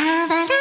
変わら